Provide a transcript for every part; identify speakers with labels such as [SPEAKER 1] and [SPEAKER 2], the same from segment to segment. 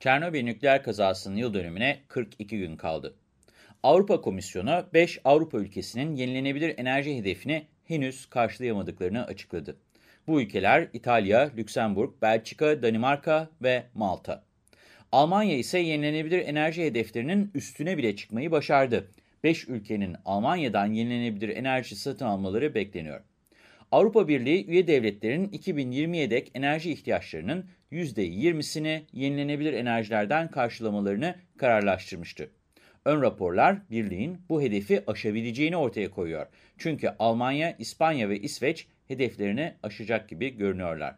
[SPEAKER 1] Çernobil nükleer kazasının yıl dönümüne 42 gün kaldı. Avrupa Komisyonu 5 Avrupa ülkesinin yenilenebilir enerji hedefini henüz karşılayamadıklarını açıkladı. Bu ülkeler İtalya, Lüksemburg, Belçika, Danimarka ve Malta. Almanya ise yenilenebilir enerji hedeflerinin üstüne bile çıkmayı başardı. 5 ülkenin Almanya'dan yenilenebilir enerji satın almaları bekleniyor. Avrupa Birliği üye devletlerin 2020'ye dek enerji ihtiyaçlarının %20'sini yenilenebilir enerjilerden karşılamalarını kararlaştırmıştı. Ön raporlar birliğin bu hedefi aşabileceğini ortaya koyuyor. Çünkü Almanya, İspanya ve İsveç hedeflerini aşacak gibi görünüyorlar.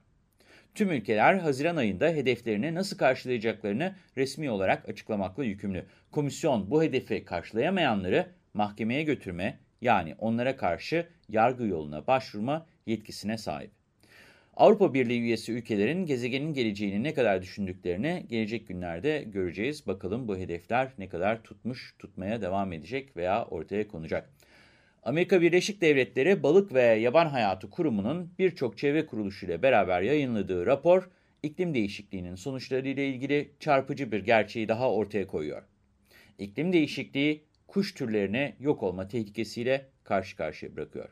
[SPEAKER 1] Tüm ülkeler Haziran ayında hedeflerini nasıl karşılayacaklarını resmi olarak açıklamakla yükümlü. Komisyon bu hedefi karşılayamayanları mahkemeye götürme, yani onlara karşı yargı yoluna başvurma yetkisine sahip. Avrupa Birliği üyesi ülkelerin gezegenin geleceğini ne kadar düşündüklerini gelecek günlerde göreceğiz. Bakalım bu hedefler ne kadar tutmuş, tutmaya devam edecek veya ortaya konacak. Amerika Birleşik Devletleri Balık ve Yaban Hayatı Kurumu'nun birçok çevre kuruluşuyla beraber yayınladığı rapor, iklim değişikliğinin sonuçlarıyla ilgili çarpıcı bir gerçeği daha ortaya koyuyor. İklim değişikliği kuş türlerine yok olma tehlikesiyle karşı karşıya bırakıyor.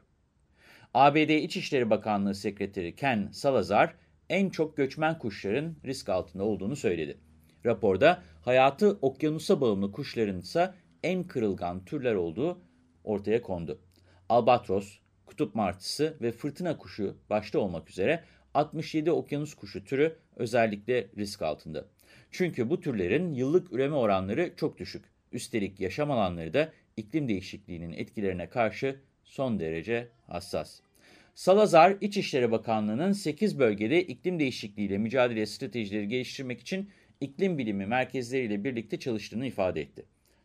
[SPEAKER 1] ABD İçişleri Bakanlığı Sekreteri Ken Salazar, en çok göçmen kuşların risk altında olduğunu söyledi. Raporda hayatı okyanusa bağımlı kuşların ise en kırılgan türler olduğu ortaya kondu. Albatros, kutup martısı ve fırtına kuşu başta olmak üzere 67 okyanus kuşu türü özellikle risk altında. Çünkü bu türlerin yıllık üreme oranları çok düşük. Üstelik yaşam alanları da iklim değişikliğinin etkilerine karşı son derece hassas. Salazar, İçişleri Bakanlığı'nın 8 bölgede iklim değişikliğiyle mücadele stratejileri geliştirmek için iklim bilimi merkezleriyle birlikte çalıştığını ifade etti.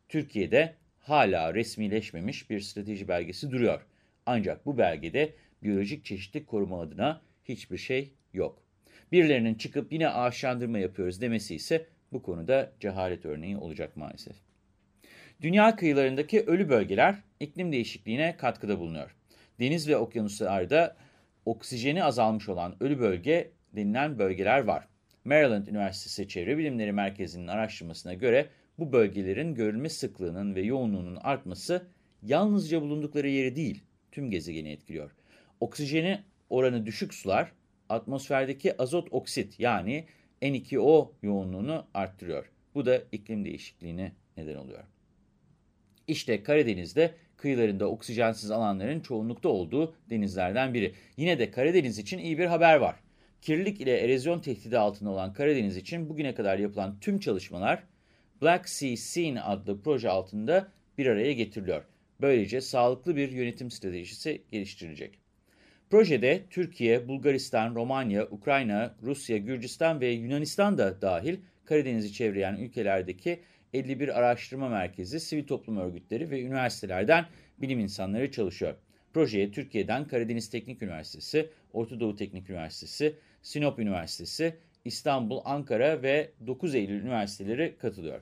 [SPEAKER 1] Türkiye'de hala resmileşmemiş bir strateji belgesi duruyor. Ancak bu belgede biyolojik çeşitlilik koruma adına hiçbir şey yok. Birilerinin çıkıp yine ağaçlandırma yapıyoruz demesi ise bu konuda cehalet örneği olacak maalesef. Dünya kıyılarındaki ölü bölgeler iklim değişikliğine katkıda bulunuyor. Deniz ve okyanuslarda oksijeni azalmış olan ölü bölge denilen bölgeler var. Maryland Üniversitesi Çevre Bilimleri Merkezi'nin araştırmasına göre bu bölgelerin görülme sıklığının ve yoğunluğunun artması yalnızca bulundukları yeri değil, tüm gezegeni etkiliyor. Oksijeni oranı düşük sular, atmosferdeki azot oksit yani N2O yoğunluğunu arttırıyor. Bu da iklim değişikliğine neden oluyor. İşte Karadeniz'de kıyılarında oksijensiz alanların çoğunlukta olduğu denizlerden biri. Yine de Karadeniz için iyi bir haber var. Kirlilik ile erozyon tehdidi altında olan Karadeniz için bugüne kadar yapılan tüm çalışmalar Black Sea Scene adlı proje altında bir araya getiriliyor. Böylece sağlıklı bir yönetim stratejisi geliştirilecek. Projede Türkiye, Bulgaristan, Romanya, Ukrayna, Rusya, Gürcistan ve Yunanistan da dahil Karadeniz'i çevreyen ülkelerdeki 51 araştırma merkezi, sivil toplum örgütleri ve üniversitelerden bilim insanları çalışıyor. Projeye Türkiye'den Karadeniz Teknik Üniversitesi, Orta Doğu Teknik Üniversitesi, Sinop Üniversitesi, İstanbul, Ankara ve 9 Eylül üniversiteleri katılıyor.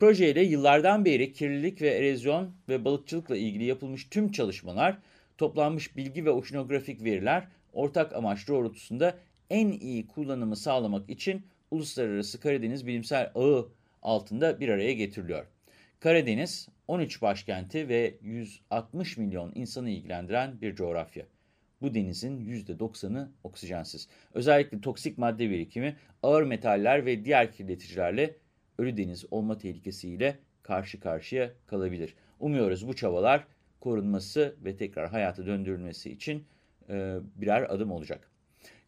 [SPEAKER 1] Projeyle yıllardan beri kirlilik ve erozyon ve balıkçılıkla ilgili yapılmış tüm çalışmalar, toplanmış bilgi ve oşinografik veriler ortak amaç doğrultusunda en iyi kullanımı sağlamak için Uluslararası Karadeniz Bilimsel Ağı altında bir araya getiriliyor. Karadeniz, 13 başkenti ve 160 milyon insanı ilgilendiren bir coğrafya. Bu denizin %90'ı oksijensiz. Özellikle toksik madde birikimi, ağır metaller ve diğer kirleticilerle ölü deniz olma tehlikesiyle karşı karşıya kalabilir. Umuyoruz bu çabalar korunması ve tekrar hayata döndürülmesi için e, birer adım olacak.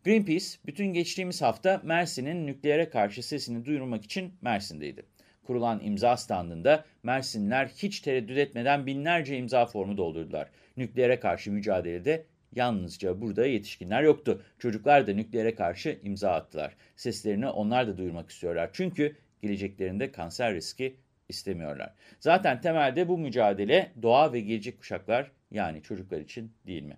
[SPEAKER 1] Greenpeace, bütün geçtiğimiz hafta Mersin'in nükleere karşı sesini duyurmak için Mersin'deydi. Kurulan imza standında Mersinliler hiç tereddüt etmeden binlerce imza formu doldurdular. Nükleere karşı mücadelede yalnızca burada yetişkinler yoktu. Çocuklar da nükleere karşı imza attılar. Seslerini onlar da duyurmak istiyorlar. Çünkü geleceklerinde kanser riski istemiyorlar. Zaten temelde bu mücadele doğa ve gelecek kuşaklar yani çocuklar için değil mi?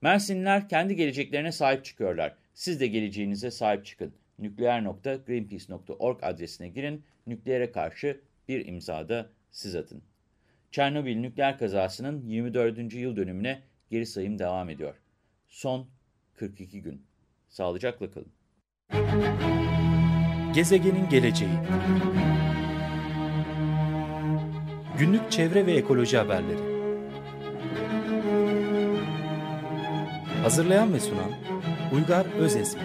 [SPEAKER 1] Mersinliler kendi geleceklerine sahip çıkıyorlar. Siz de geleceğinize sahip çıkın. Nükleer.greenpeace.org adresine girin. Nükleere karşı bir imzada siz atın. Çernobil nükleer kazasının 24. yıl dönümüne geri sayım devam ediyor. Son 42 gün. Sağlıcakla kalın.
[SPEAKER 2] Gezegenin geleceği Günlük çevre ve ekoloji haberleri Hazırlayan ve sunan Uygar Özesmi